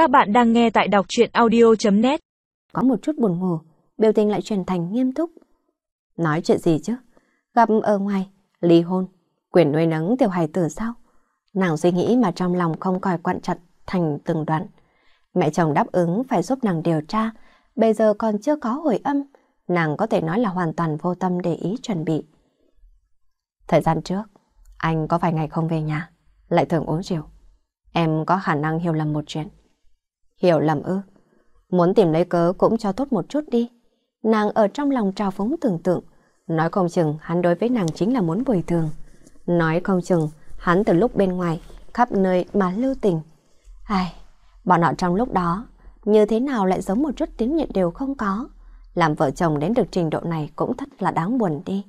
Các bạn đang nghe tại đọc chuyện audio.net Có một chút buồn ngủ, biểu tình lại chuyển thành nghiêm túc. Nói chuyện gì chứ? Gặp ở ngoài, ly hôn, quyền nuôi nấng tiểu hài tử sao? Nàng suy nghĩ mà trong lòng không coi quặn chặt thành từng đoạn. Mẹ chồng đáp ứng phải giúp nàng điều tra, bây giờ còn chưa có hồi âm, nàng có thể nói là hoàn toàn vô tâm để ý chuẩn bị. Thời gian trước, anh có vài ngày không về nhà, lại thường uống rượu. Em có khả năng hiểu lầm một chuyện. Hiểu lầm ư? Muốn tìm lấy cớ cũng cho tốt một chút đi. Nàng ở trong lòng trào phúng tưởng tượng. Nói không chừng hắn đối với nàng chính là muốn bồi thường. Nói không chừng hắn từ lúc bên ngoài khắp nơi mà lưu tình. Ai, bọn họ trong lúc đó như thế nào lại giống một chút tín nhiệm đều không có. Làm vợ chồng đến được trình độ này cũng thật là đáng buồn đi.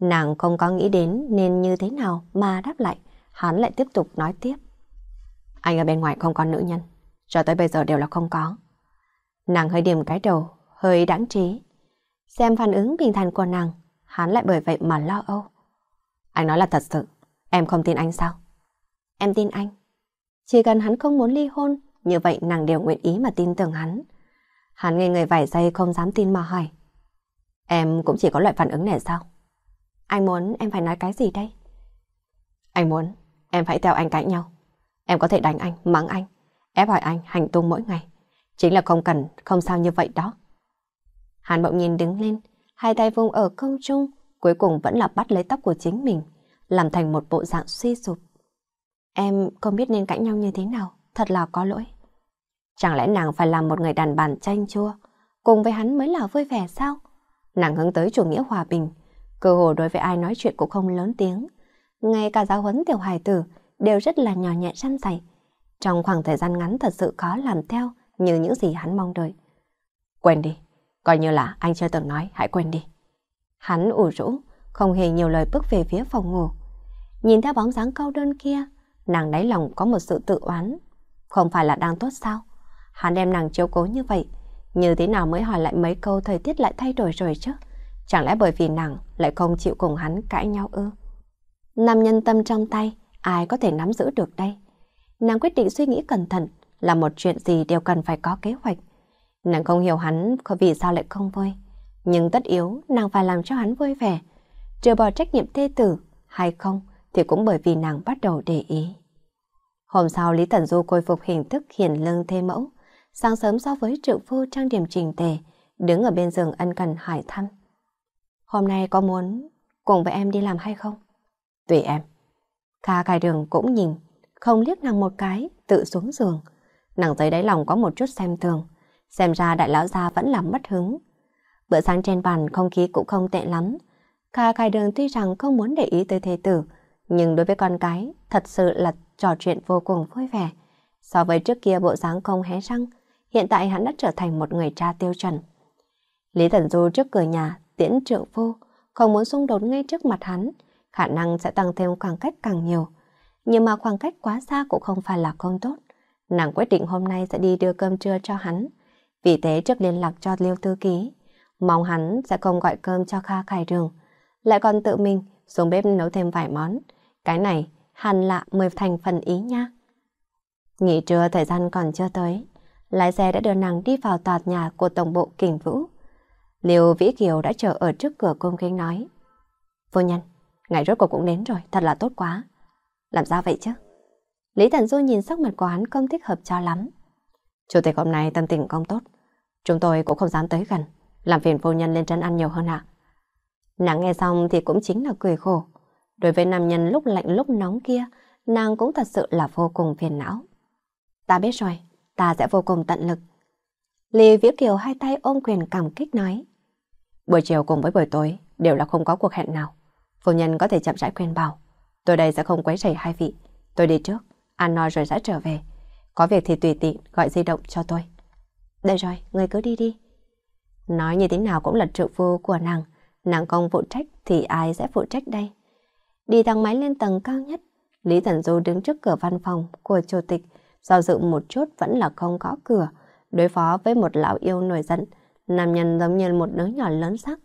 Nàng không có nghĩ đến nên như thế nào mà đáp lại. Hắn lại tiếp tục nói tiếp. Anh ở bên ngoài không có nữ nhân. Cho tới bây giờ đều là không có. Nàng hơi điểm cái đầu, hơi đáng trí. Xem phản ứng bình thản của nàng, hắn lại bởi vậy mà lo âu. Anh nói là thật sự, em không tin anh sao? Em tin anh. Chỉ cần hắn không muốn ly hôn, như vậy nàng đều nguyện ý mà tin tưởng hắn. Hắn nghe người vài giây không dám tin mà hỏi. Em cũng chỉ có loại phản ứng này sao? Anh muốn em phải nói cái gì đây? Anh muốn em phải theo anh cãi nhau. Em có thể đánh anh, mắng anh, ép hỏi anh hành tung mỗi ngày. Chính là không cần, không sao như vậy đó. hàn bỗng nhìn đứng lên, hai tay vùng ở không trung, cuối cùng vẫn là bắt lấy tóc của chính mình, làm thành một bộ dạng suy sụp. Em không biết nên cãi nhau như thế nào, thật là có lỗi. Chẳng lẽ nàng phải làm một người đàn bà chanh chua, cùng với hắn mới là vui vẻ sao? Nàng hướng tới chủ nghĩa hòa bình, cơ hồ đối với ai nói chuyện cũng không lớn tiếng. Ngay cả giáo huấn tiểu hài tử đều rất là nhỏ nhẹ săn dày. Trong khoảng thời gian ngắn thật sự khó làm theo như những gì hắn mong đợi. Quên đi, coi như là anh chưa từng nói, hãy quên đi. Hắn ủ rũ, không hề nhiều lời bước về phía phòng ngủ. Nhìn theo bóng dáng câu đơn kia, nàng đáy lòng có một sự tự oán. Không phải là đang tốt sao? Hắn đem nàng chiếu cố như vậy, như thế nào mới hỏi lại mấy câu thời tiết lại thay đổi rồi chứ? Chẳng lẽ bởi vì nàng lại không chịu cùng hắn cãi nhau ư? Nam nhân tâm trong tay, ai có thể nắm giữ được đây? Nàng quyết định suy nghĩ cẩn thận, là một chuyện gì đều cần phải có kế hoạch. Nàng không hiểu hắn vì sao lại không vui, nhưng tất yếu nàng phải làm cho hắn vui vẻ. Trừ bỏ trách nhiệm thê tử hay không thì cũng bởi vì nàng bắt đầu để ý. Hôm sau Lý Tần Du khôi phục hình thức hiền lương thê mẫu, sáng sớm so với trượng phu trang điểm trình tề, đứng ở bên giường ân cần hỏi thăm. Hôm nay có muốn cùng với em đi làm hay không? Tùy em. Kha cài đường cũng nhìn, không liếc nàng một cái, tự xuống giường. Nàng thấy đáy lòng có một chút xem thường, xem ra đại lão gia vẫn làm mất hứng. Bữa sáng trên bàn không khí cũng không tệ lắm. Kha khai đường tuy rằng không muốn để ý tới thế tử, nhưng đối với con cái, thật sự là trò chuyện vô cùng vui vẻ. So với trước kia bộ dáng không hé răng, hiện tại hắn đã trở thành một người cha tiêu chuẩn. Lý Thần Du trước cửa nhà tiễn trượng phu, không muốn xung đột ngay trước mặt hắn, khả năng sẽ tăng thêm khoảng cách càng nhiều. Nhưng mà khoảng cách quá xa cũng không phải là không tốt. Nàng quyết định hôm nay sẽ đi đưa cơm trưa cho hắn. Vì thế trước liên lạc cho Liêu Tư Ký, mong hắn sẽ không gọi cơm cho Kha Khải Đường, lại còn tự mình xuống bếp nấu thêm vài món. Cái này hẳn lạ mười thành phần ý nha. Nghỉ trưa thời gian còn chưa tới, lái xe đã đưa nàng đi vào tòa nhà của tổng bộ Kình Vũ. Liêu Vĩ Kiều đã chờ ở trước cửa cung kính nói. Vô nhân, ngày rốt cuộc cũng đến rồi, thật là tốt quá. Làm sao vậy chứ? Lý Thần Du nhìn sắc mặt của hắn không thích hợp cho lắm. Chủ tịch hôm nay tâm tình không tốt. Chúng tôi cũng không dám tới gần, làm phiền phu nhân lên chân ăn nhiều hơn ạ. Nàng nghe xong thì cũng chính là cười khổ. Đối với nam nhân lúc lạnh lúc nóng kia, nàng cũng thật sự là vô cùng phiền não. Ta biết rồi, ta sẽ vô cùng tận lực. Lý Viễn Kiều hai tay ôm quyền cảm kích nói. Buổi chiều cùng với buổi tối đều là không có cuộc hẹn nào. Phu nhân có thể chậm rãi khuyên bảo. Tôi đây sẽ không quấy rầy hai vị. Tôi đi trước, ăn no rồi sẽ trở về. Có việc thì tùy tiện gọi di động cho tôi. Đây rồi, người cứ đi đi. Nói như thế nào cũng là trợ phu của nàng. Nàng không phụ trách thì ai sẽ phụ trách đây? Đi thang máy lên tầng cao nhất. Lý Thần Du đứng trước cửa văn phòng của chủ tịch. Do dự một chút vẫn là không có cửa. Đối phó với một lão yêu nổi giận. Nam nhân giống như một đứa nhỏ lớn sắc.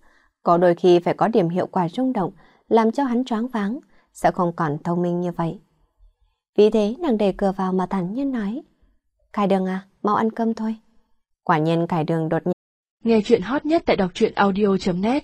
Có đôi khi phải có điểm hiệu quả rung động làm cho hắn choáng váng, sẽ không còn thông minh như vậy. Vì thế nàng đẩy cửa vào mà thản nhiên nói, Cải đường à, mau ăn cơm thôi. Quả nhiên cải đường đột nhiên. Nghe chuyện hot nhất tại đọc truyện audio.net